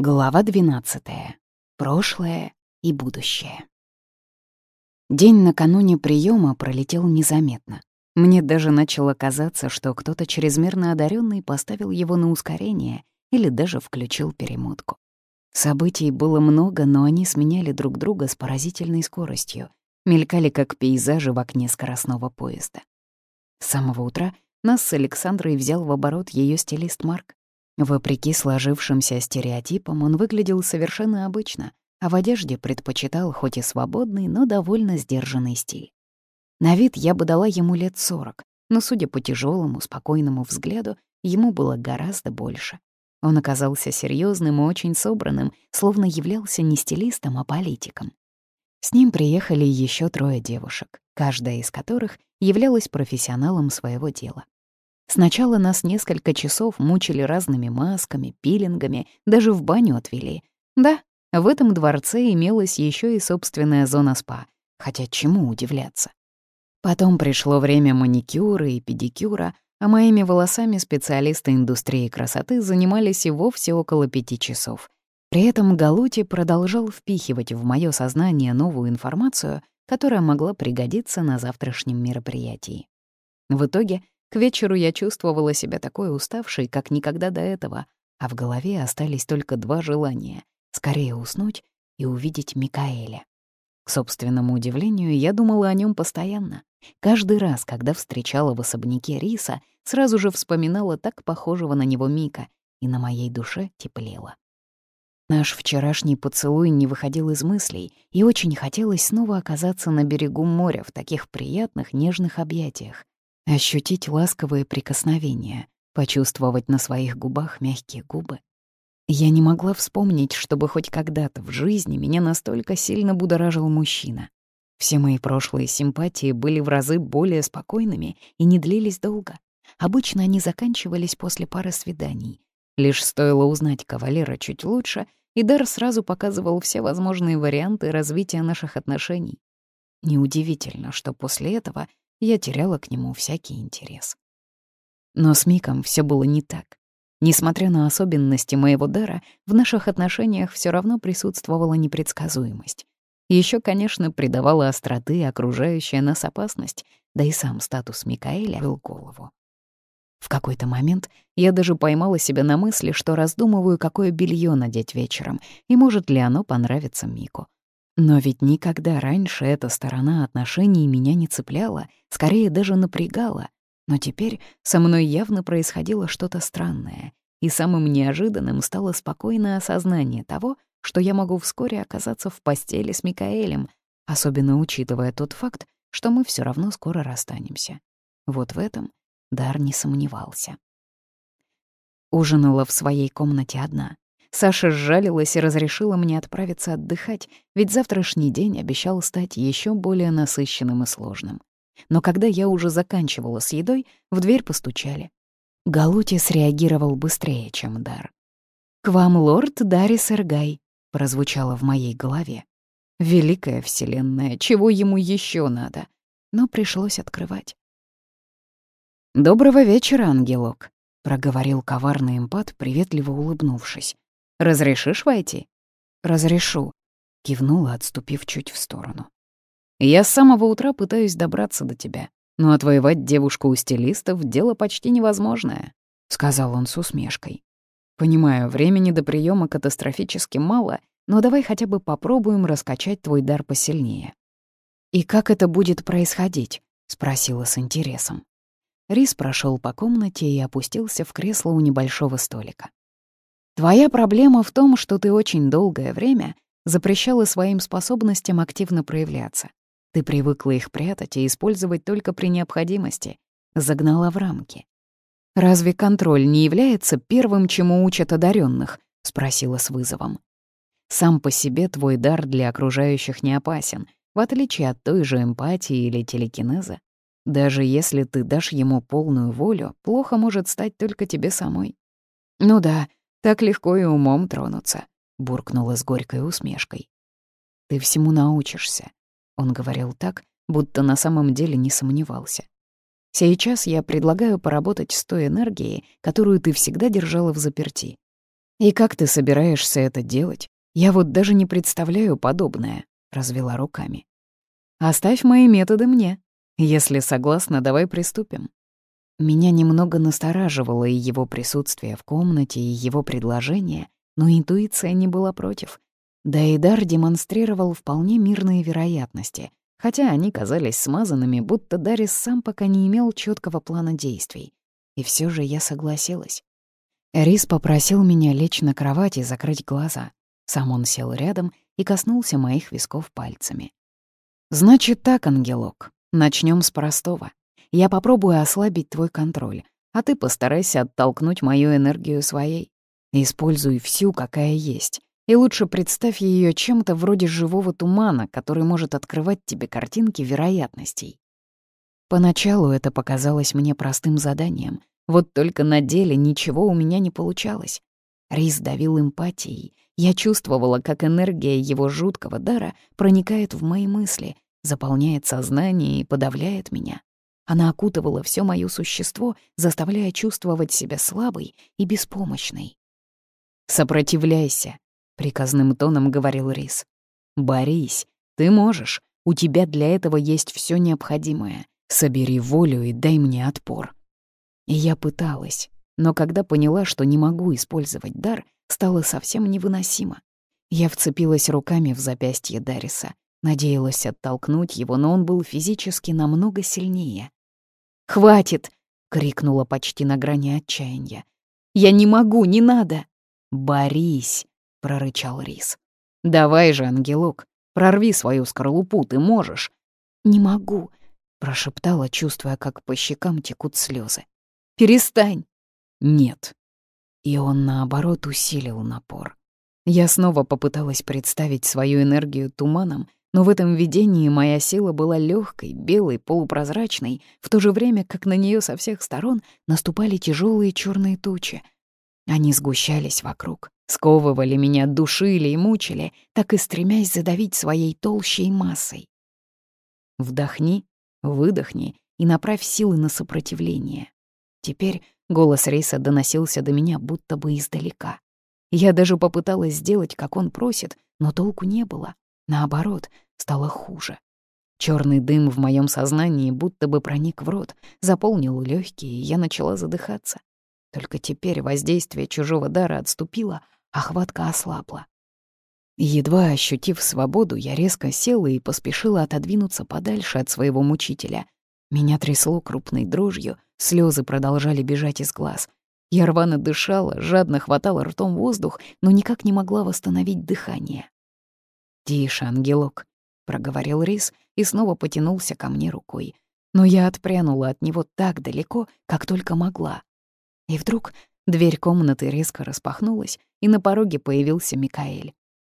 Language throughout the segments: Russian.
Глава 12. Прошлое и будущее. День накануне приема пролетел незаметно. Мне даже начало казаться, что кто-то чрезмерно одаренный поставил его на ускорение или даже включил перемотку. Событий было много, но они сменяли друг друга с поразительной скоростью, мелькали как пейзажи в окне скоростного поезда. С самого утра нас с Александрой взял в оборот ее стилист Марк. Вопреки сложившимся стереотипам, он выглядел совершенно обычно, а в одежде предпочитал хоть и свободный, но довольно сдержанный стиль. На вид я бы дала ему лет сорок, но, судя по тяжелому, спокойному взгляду, ему было гораздо больше. Он оказался серьезным и очень собранным, словно являлся не стилистом, а политиком. С ним приехали еще трое девушек, каждая из которых являлась профессионалом своего дела. Сначала нас несколько часов мучили разными масками, пилингами, даже в баню отвели. Да, в этом дворце имелась еще и собственная зона спа, хотя чему удивляться. Потом пришло время маникюра и педикюра, а моими волосами специалисты индустрии красоты занимались и вовсе около пяти часов. При этом Галути продолжал впихивать в мое сознание новую информацию, которая могла пригодиться на завтрашнем мероприятии. В итоге к вечеру я чувствовала себя такой уставшей, как никогда до этого, а в голове остались только два желания — скорее уснуть и увидеть Микаэля. К собственному удивлению, я думала о нем постоянно. Каждый раз, когда встречала в особняке Риса, сразу же вспоминала так похожего на него Мика, и на моей душе теплело. Наш вчерашний поцелуй не выходил из мыслей, и очень хотелось снова оказаться на берегу моря в таких приятных, нежных объятиях ощутить ласковые прикосновения, почувствовать на своих губах мягкие губы. Я не могла вспомнить, чтобы хоть когда-то в жизни меня настолько сильно будоражил мужчина. Все мои прошлые симпатии были в разы более спокойными и не длились долго. Обычно они заканчивались после пары свиданий. Лишь стоило узнать кавалера чуть лучше, и Дар сразу показывал все возможные варианты развития наших отношений. Неудивительно, что после этого я теряла к нему всякий интерес. Но с Миком все было не так. Несмотря на особенности моего дара, в наших отношениях все равно присутствовала непредсказуемость. Еще, конечно, придавала остроты окружающая нас опасность, да и сам статус Микаэля был голову. В какой-то момент я даже поймала себя на мысли, что раздумываю, какое белье надеть вечером, и может ли оно понравиться Мику. Но ведь никогда раньше эта сторона отношений меня не цепляла, скорее даже напрягала. Но теперь со мной явно происходило что-то странное, и самым неожиданным стало спокойное осознание того, что я могу вскоре оказаться в постели с Микаэлем, особенно учитывая тот факт, что мы все равно скоро расстанемся. Вот в этом Дар не сомневался. Ужинала в своей комнате одна. Саша сжалилась и разрешила мне отправиться отдыхать, ведь завтрашний день обещал стать еще более насыщенным и сложным. Но когда я уже заканчивала с едой, в дверь постучали. Галути среагировал быстрее, чем Дар. «К вам лорд Дарис Эргай», — прозвучало в моей голове. «Великая вселенная, чего ему еще надо?» Но пришлось открывать. «Доброго вечера, ангелок», — проговорил коварный эмпат, приветливо улыбнувшись. Разрешишь войти?» «Разрешу», — кивнула, отступив чуть в сторону. «Я с самого утра пытаюсь добраться до тебя, но отвоевать девушку у стилистов — дело почти невозможное», — сказал он с усмешкой. «Понимаю, времени до приема катастрофически мало, но давай хотя бы попробуем раскачать твой дар посильнее». «И как это будет происходить?» — спросила с интересом. Рис прошел по комнате и опустился в кресло у небольшого столика. Твоя проблема в том, что ты очень долгое время запрещала своим способностям активно проявляться. Ты привыкла их прятать и использовать только при необходимости. Загнала в рамки. «Разве контроль не является первым, чему учат одаренных? спросила с вызовом. «Сам по себе твой дар для окружающих не опасен, в отличие от той же эмпатии или телекинеза. Даже если ты дашь ему полную волю, плохо может стать только тебе самой. Ну да, так легко и умом тронуться», — буркнула с горькой усмешкой. «Ты всему научишься», — он говорил так, будто на самом деле не сомневался. «Сейчас я предлагаю поработать с той энергией, которую ты всегда держала в заперти. «И как ты собираешься это делать? Я вот даже не представляю подобное», — развела руками. «Оставь мои методы мне. Если согласна, давай приступим». Меня немного настораживало и его присутствие в комнате, и его предложение, но интуиция не была против. Да и дар демонстрировал вполне мирные вероятности, хотя они казались смазанными, будто Дарис сам пока не имел четкого плана действий. И все же я согласилась. Рис попросил меня лечь на кровать и закрыть глаза. Сам он сел рядом и коснулся моих висков пальцами. «Значит так, ангелок, начнем с простого. Я попробую ослабить твой контроль, а ты постарайся оттолкнуть мою энергию своей. Используй всю, какая есть. И лучше представь ее чем-то вроде живого тумана, который может открывать тебе картинки вероятностей. Поначалу это показалось мне простым заданием, вот только на деле ничего у меня не получалось. Рис давил эмпатией. Я чувствовала, как энергия его жуткого дара проникает в мои мысли, заполняет сознание и подавляет меня. Она окутывала все моё существо, заставляя чувствовать себя слабой и беспомощной. «Сопротивляйся», — приказным тоном говорил Рис. «Борись, ты можешь, у тебя для этого есть все необходимое. Собери волю и дай мне отпор». И я пыталась, но когда поняла, что не могу использовать дар, стало совсем невыносимо. Я вцепилась руками в запястье Дариса, надеялась оттолкнуть его, но он был физически намного сильнее. «Хватит!» — крикнула почти на грани отчаяния. «Я не могу, не надо!» «Борись!» — прорычал Рис. «Давай же, ангелок, прорви свою скорлупу, ты можешь!» «Не могу!» — прошептала, чувствуя, как по щекам текут слезы. Перестань!» «Нет». И он, наоборот, усилил напор. Я снова попыталась представить свою энергию туманом, но в этом видении моя сила была легкой, белой, полупрозрачной, в то же время как на нее со всех сторон наступали тяжелые черные тучи. Они сгущались вокруг, сковывали меня, душили и мучили, так и стремясь задавить своей толщей массой. Вдохни, выдохни и направь силы на сопротивление. Теперь голос Рейса доносился до меня будто бы издалека. Я даже попыталась сделать, как он просит, но толку не было. Наоборот, стало хуже. Черный дым в моем сознании будто бы проник в рот, заполнил легкие, и я начала задыхаться. Только теперь воздействие чужого дара отступило, а хватка ослабла. Едва ощутив свободу, я резко села и поспешила отодвинуться подальше от своего мучителя. Меня трясло крупной дрожью, Слезы продолжали бежать из глаз. Я рвано дышала, жадно хватала ртом воздух, но никак не могла восстановить дыхание. «Тише, ангелок», — проговорил Рис и снова потянулся ко мне рукой. Но я отпрянула от него так далеко, как только могла. И вдруг дверь комнаты резко распахнулась, и на пороге появился Микаэль.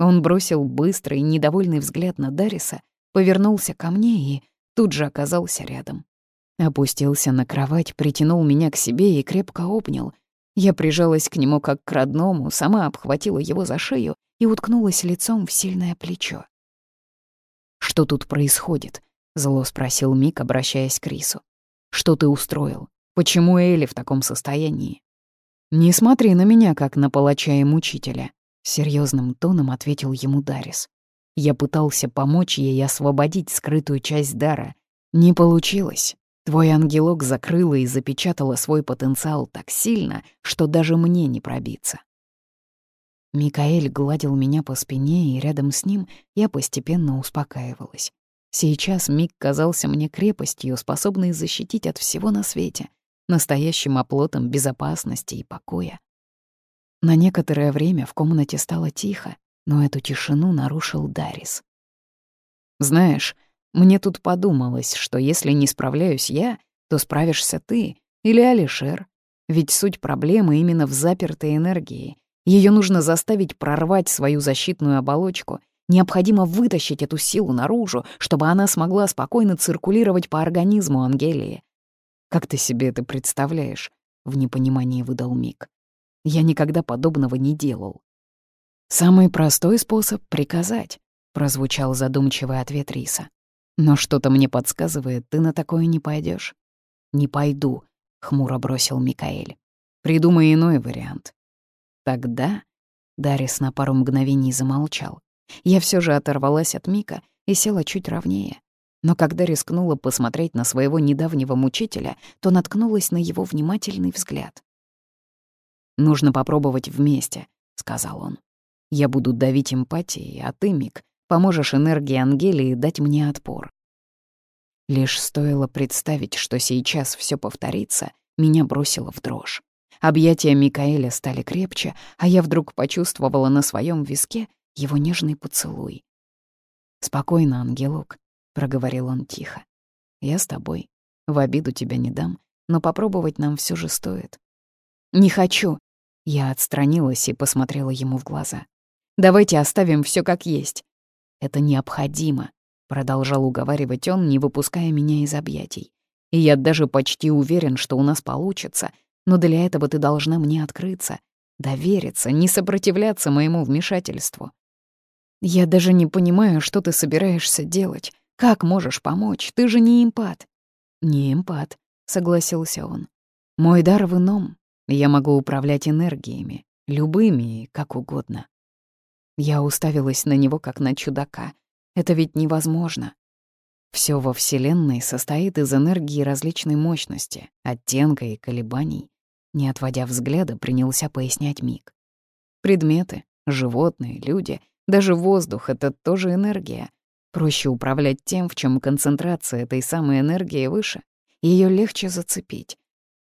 Он бросил быстрый, недовольный взгляд на Дариса, повернулся ко мне и тут же оказался рядом. Опустился на кровать, притянул меня к себе и крепко обнял. Я прижалась к нему как к родному, сама обхватила его за шею и уткнулась лицом в сильное плечо. «Что тут происходит?» — зло спросил Мик, обращаясь к Рису. «Что ты устроил? Почему Элли в таком состоянии?» «Не смотри на меня, как на палача и мучителя», — серьезным тоном ответил ему Дарис. «Я пытался помочь ей освободить скрытую часть дара. Не получилось. Твой ангелок закрыла и запечатала свой потенциал так сильно, что даже мне не пробиться. Микаэль гладил меня по спине, и рядом с ним я постепенно успокаивалась. Сейчас Мик казался мне крепостью, способной защитить от всего на свете, настоящим оплотом безопасности и покоя. На некоторое время в комнате стало тихо, но эту тишину нарушил Дарис. «Знаешь, мне тут подумалось, что если не справляюсь я, то справишься ты или Алишер. Ведь суть проблемы именно в запертой энергии. Ее нужно заставить прорвать свою защитную оболочку. Необходимо вытащить эту силу наружу, чтобы она смогла спокойно циркулировать по организму Ангелии. «Как ты себе это представляешь?» — в непонимании выдал Мик. «Я никогда подобного не делал». «Самый простой способ — приказать», — прозвучал задумчивый ответ Риса. Но что-то мне подсказывает, ты на такое не пойдешь. «Не пойду», — хмуро бросил Микаэль. «Придумай иной вариант». Тогда Дарис на пару мгновений замолчал. Я все же оторвалась от Мика и села чуть ровнее. Но когда рискнула посмотреть на своего недавнего мучителя, то наткнулась на его внимательный взгляд. «Нужно попробовать вместе», — сказал он. «Я буду давить эмпатией, а ты, Мик, поможешь энергии Ангелии дать мне отпор». Лишь стоило представить, что сейчас все повторится, меня бросило в дрожь. Объятия Микаэля стали крепче, а я вдруг почувствовала на своем виске его нежный поцелуй. «Спокойно, ангелок», — проговорил он тихо. «Я с тобой. В обиду тебя не дам, но попробовать нам все же стоит». «Не хочу». Я отстранилась и посмотрела ему в глаза. «Давайте оставим все как есть». «Это необходимо», — продолжал уговаривать он, не выпуская меня из объятий. «И я даже почти уверен, что у нас получится, но для этого ты должна мне открыться, довериться, не сопротивляться моему вмешательству. Я даже не понимаю, что ты собираешься делать. Как можешь помочь? Ты же не импат. Не импат, согласился он. Мой дар в ином. Я могу управлять энергиями, любыми и как угодно. Я уставилась на него, как на чудака. Это ведь невозможно. Все во Вселенной состоит из энергии различной мощности, оттенка и колебаний. Не отводя взгляда, принялся пояснять Мик. Предметы, животные, люди, даже воздух — это тоже энергия. Проще управлять тем, в чем концентрация этой самой энергии выше. Ее легче зацепить.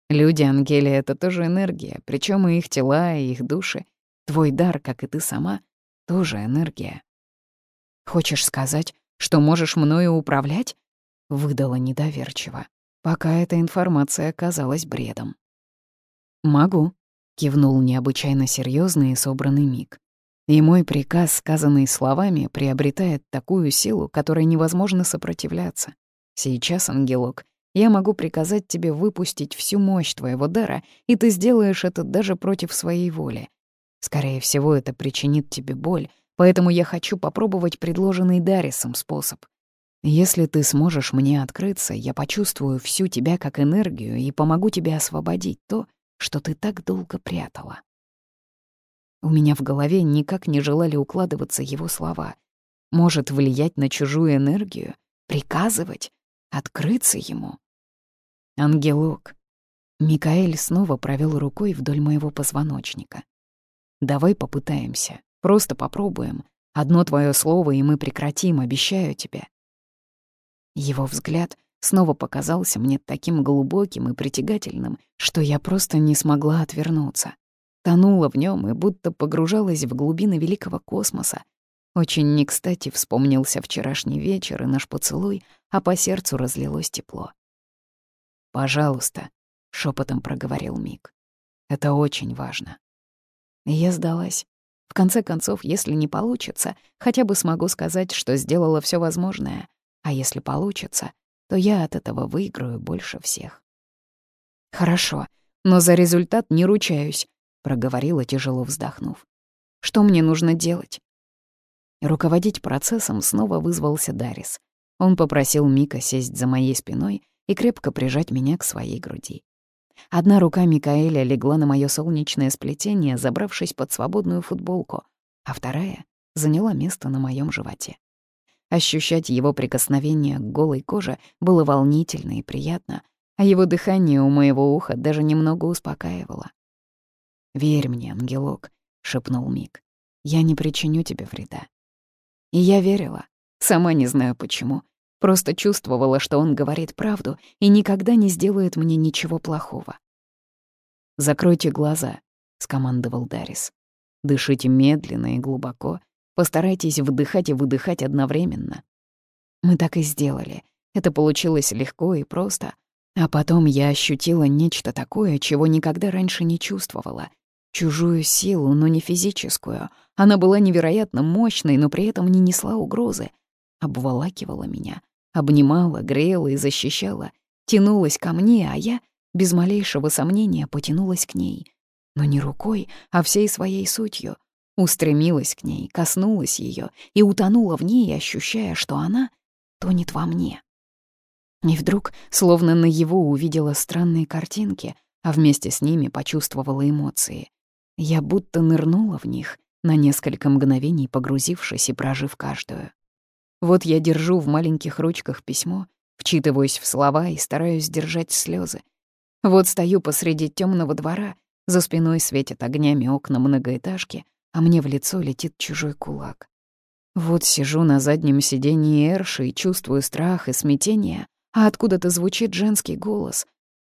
Люди, Ангелия, — это тоже энергия, причем и их тела, и их души. Твой дар, как и ты сама, тоже энергия. Хочешь сказать, что можешь мною управлять? Выдала недоверчиво, пока эта информация казалась бредом. «Могу», — кивнул необычайно серьезный и собранный миг. И мой приказ, сказанный словами, приобретает такую силу, которой невозможно сопротивляться. Сейчас, ангелок, я могу приказать тебе выпустить всю мощь твоего дара, и ты сделаешь это даже против своей воли. Скорее всего, это причинит тебе боль, поэтому я хочу попробовать предложенный Дарисом способ. Если ты сможешь мне открыться, я почувствую всю тебя как энергию и помогу тебе освободить то, что ты так долго прятала. У меня в голове никак не желали укладываться его слова. Может влиять на чужую энергию, приказывать, открыться ему. Ангелок. Микаэль снова провел рукой вдоль моего позвоночника. Давай попытаемся, просто попробуем. Одно твое слово, и мы прекратим, обещаю тебе. Его взгляд снова показался мне таким глубоким и притягательным, что я просто не смогла отвернуться. Тонула в нем и будто погружалась в глубины великого космоса. Очень не кстати вспомнился вчерашний вечер и наш поцелуй, а по сердцу разлилось тепло. «Пожалуйста», — шепотом проговорил Мик. «Это очень важно». И я сдалась. В конце концов, если не получится, хотя бы смогу сказать, что сделала все возможное. А если получится, то я от этого выиграю больше всех. «Хорошо, но за результат не ручаюсь», — проговорила, тяжело вздохнув. «Что мне нужно делать?» Руководить процессом снова вызвался Дарис. Он попросил Мика сесть за моей спиной и крепко прижать меня к своей груди. Одна рука Микаэля легла на моё солнечное сплетение, забравшись под свободную футболку, а вторая заняла место на моем животе. Ощущать его прикосновение к голой коже было волнительно и приятно, а его дыхание у моего уха даже немного успокаивало. «Верь мне, ангелок», — шепнул Мик. «Я не причиню тебе вреда». И я верила, сама не знаю почему. Просто чувствовала, что он говорит правду и никогда не сделает мне ничего плохого. «Закройте глаза», — скомандовал Дарис. «Дышите медленно и глубоко, Постарайтесь вдыхать и выдыхать одновременно. Мы так и сделали. Это получилось легко и просто. А потом я ощутила нечто такое, чего никогда раньше не чувствовала. Чужую силу, но не физическую. Она была невероятно мощной, но при этом не несла угрозы. Обволакивала меня, обнимала, грела и защищала. Тянулась ко мне, а я, без малейшего сомнения, потянулась к ней. Но не рукой, а всей своей сутью — Устремилась к ней, коснулась ее и утонула в ней, ощущая, что она тонет во мне. И вдруг, словно на его увидела странные картинки, а вместе с ними почувствовала эмоции. Я будто нырнула в них, на несколько мгновений погрузившись и прожив каждую. Вот я держу в маленьких ручках письмо, вчитываюсь в слова и стараюсь сдержать слезы. Вот стою посреди темного двора, за спиной светят огнями окна многоэтажки, а мне в лицо летит чужой кулак. Вот сижу на заднем сиденье Эрши и чувствую страх и смятение, а откуда-то звучит женский голос.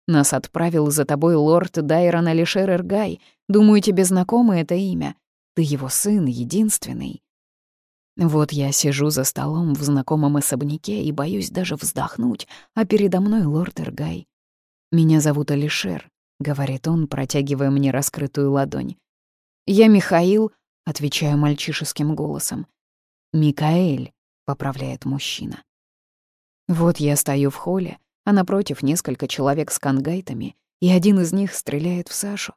«Нас отправил за тобой лорд Дайрон Алишер Эргай. Думаю, тебе знакомо это имя. Ты его сын, единственный». Вот я сижу за столом в знакомом особняке и боюсь даже вздохнуть, а передо мной лорд Эргай. «Меня зовут Алишер», — говорит он, протягивая мне раскрытую ладонь. «Я Михаил», — отвечаю мальчишеским голосом. «Микаэль», — поправляет мужчина. Вот я стою в холле, а напротив несколько человек с кангайтами, и один из них стреляет в Сашу.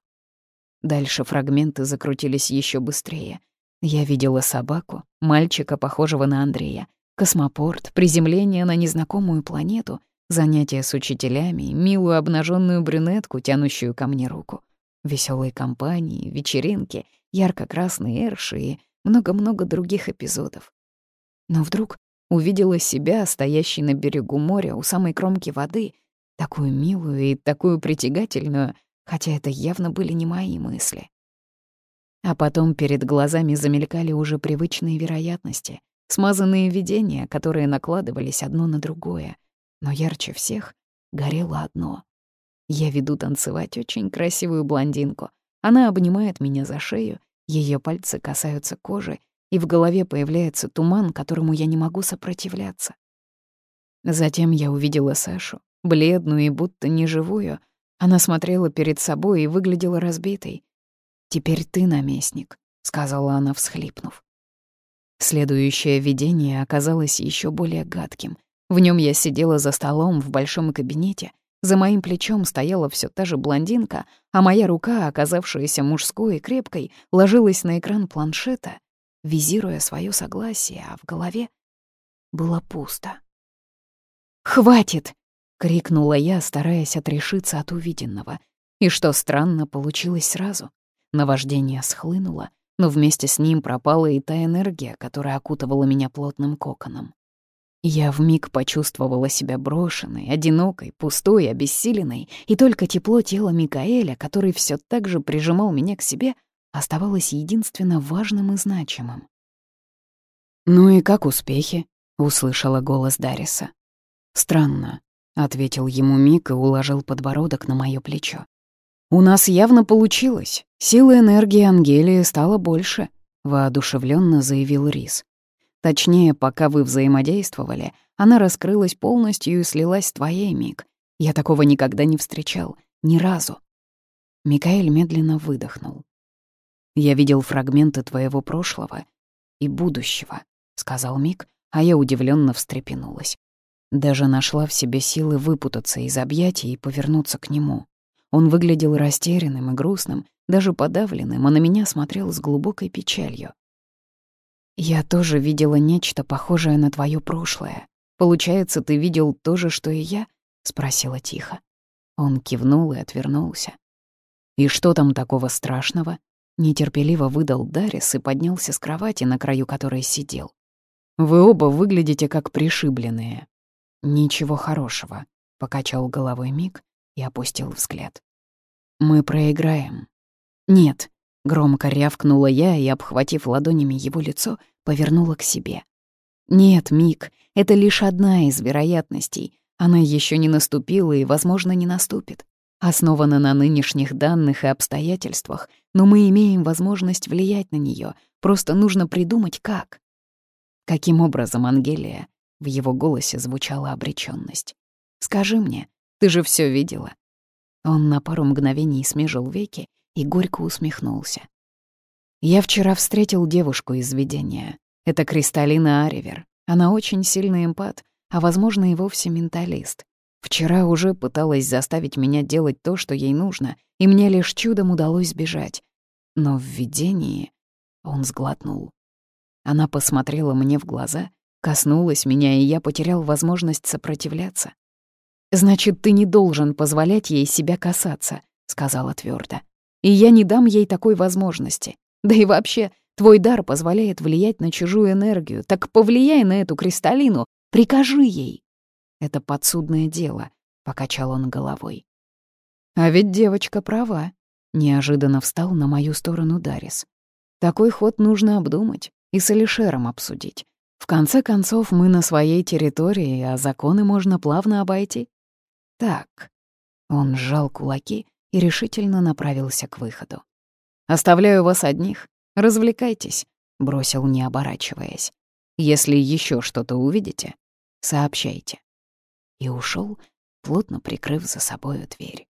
Дальше фрагменты закрутились еще быстрее. Я видела собаку, мальчика, похожего на Андрея, космопорт, приземление на незнакомую планету, занятия с учителями, милую обнаженную брюнетку, тянущую ко мне руку, веселые компании, вечеринки, ярко-красные эрши и много-много других эпизодов. Но вдруг увидела себя, стоящей на берегу моря у самой кромки воды, такую милую и такую притягательную, хотя это явно были не мои мысли. А потом перед глазами замелькали уже привычные вероятности, смазанные видения, которые накладывались одно на другое. Но ярче всех горело одно. Я веду танцевать очень красивую блондинку. Она обнимает меня за шею, ее пальцы касаются кожи, и в голове появляется туман, которому я не могу сопротивляться. Затем я увидела Сашу, бледную и будто неживую. Она смотрела перед собой и выглядела разбитой. «Теперь ты наместник», — сказала она, всхлипнув. Следующее видение оказалось еще более гадким. В нем я сидела за столом в большом кабинете, за моим плечом стояла все та же блондинка, а моя рука, оказавшаяся мужской и крепкой, ложилась на экран планшета, визируя свое согласие, а в голове было пусто. «Хватит!» — крикнула я, стараясь отрешиться от увиденного. И что странно, получилось сразу. Наваждение схлынуло, но вместе с ним пропала и та энергия, которая окутывала меня плотным коконом. Я вмиг почувствовала себя брошенной, одинокой, пустой, обессиленной, и только тепло тела Микаэля, который все так же прижимал меня к себе, оставалось единственно важным и значимым. «Ну и как успехи?» — услышала голос Дариса. «Странно», — ответил ему Мик и уложил подбородок на моё плечо. «У нас явно получилось. Сила энергии Ангелии стала больше», — воодушевленно заявил Рис. «Точнее, пока вы взаимодействовали, она раскрылась полностью и слилась с твоей, Мик. Я такого никогда не встречал. Ни разу». Микаэль медленно выдохнул. «Я видел фрагменты твоего прошлого и будущего», — сказал Мик, а я удивленно встрепенулась. Даже нашла в себе силы выпутаться из объятий и повернуться к нему. Он выглядел растерянным и грустным, даже подавленным, а на меня смотрел с глубокой печалью. «Я тоже видела нечто похожее на твое прошлое. Получается, ты видел то же, что и я?» — спросила тихо. Он кивнул и отвернулся. «И что там такого страшного?» Нетерпеливо выдал Дарис и поднялся с кровати, на краю которой сидел. «Вы оба выглядите как пришибленные». «Ничего хорошего», — покачал головой Мик и опустил взгляд. «Мы проиграем». «Нет», — громко рявкнула я и, обхватив ладонями его лицо, повернула к себе. «Нет, Мик, это лишь одна из вероятностей. Она еще не наступила и, возможно, не наступит основана на нынешних данных и обстоятельствах, но мы имеем возможность влиять на нее. просто нужно придумать, как. Каким образом, Ангелия? В его голосе звучала обречённость. «Скажи мне, ты же всё видела?» Он на пару мгновений смежил веки и горько усмехнулся. «Я вчера встретил девушку из видения. Это Кристалина Аривер. Она очень сильный эмпат, а, возможно, и вовсе менталист. Вчера уже пыталась заставить меня делать то, что ей нужно, и мне лишь чудом удалось сбежать. Но в видении он сглотнул. Она посмотрела мне в глаза, коснулась меня, и я потерял возможность сопротивляться. «Значит, ты не должен позволять ей себя касаться», — сказала твердо. И я не дам ей такой возможности. Да и вообще, твой дар позволяет влиять на чужую энергию, так повлияй на эту кристаллину, прикажи ей. Это подсудное дело, — покачал он головой. А ведь девочка права. Неожиданно встал на мою сторону Дарис. Такой ход нужно обдумать и с Алишером обсудить. В конце концов, мы на своей территории, а законы можно плавно обойти. Так. Он сжал кулаки и решительно направился к выходу. «Оставляю вас одних. Развлекайтесь», — бросил, не оборачиваясь. «Если еще что-то увидите, сообщайте». И ушел, плотно прикрыв за собою дверь.